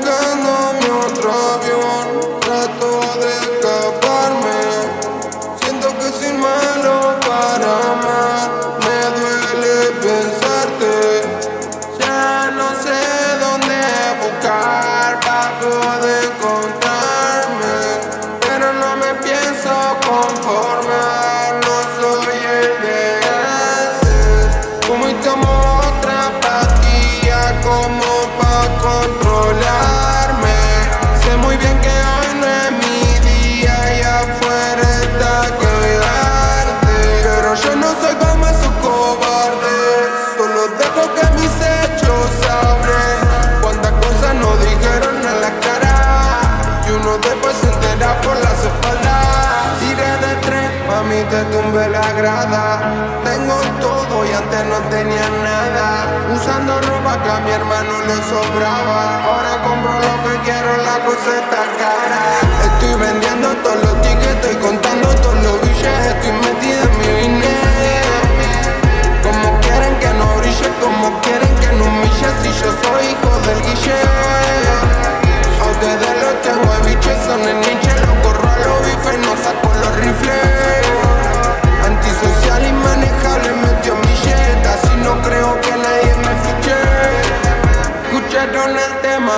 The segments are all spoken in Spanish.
buscando mi otro avión. Trato de escaparme. Siento que soy malo para amar. Me duele pensarte. Ya no sé dónde buscar para poder te tumbé la grada. Tengo todo y antes no tenía nada. Usando ropa que a mi hermano le sobraba. Ahora compro lo que quiero, la cosa está cara. Estoy vendiendo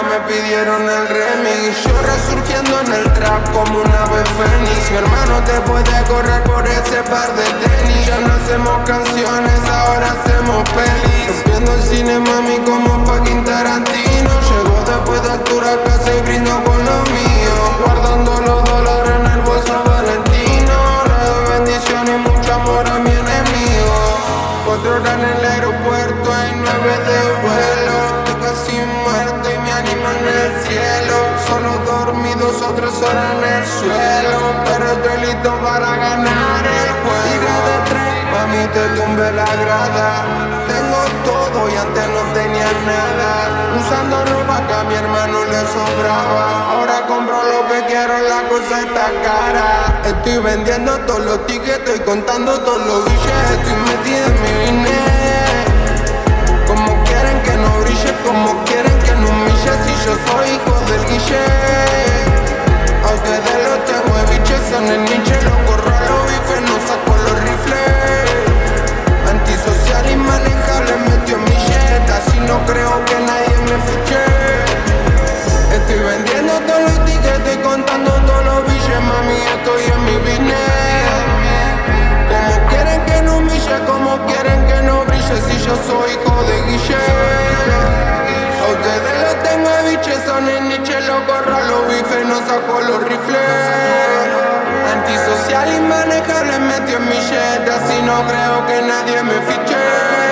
me pidieron el remix. Yo resurgiendo en el trap como una ave fénix. Mi hermano te puede correr por ese par de tenis. Ya no hacemos canciones, ahora hacemos pelis. Rompiendo el cine, mami, como fucking Tarantino. Llego después de altura, casi brindo con lo Solo dormí dos o tres horas en el suelo. Pero estoy listo para ganar el juego. De tres, te tumbé la grada. Tengo todo y antes no tenía nada. Usando ropa que a mi hermano le sobraba. Ahora compro lo que quiero, la cosa está cara. Estoy vendiendo todos los tickets, estoy contando todos los billetes. Estoy metida en mi dinero. Como quieren que no brille, como quieren biche, son el niche, los corro a los bifes, no saco los rifles. Antisocial y manejable, metió en mi jeta, si no creo que nadie me fiche.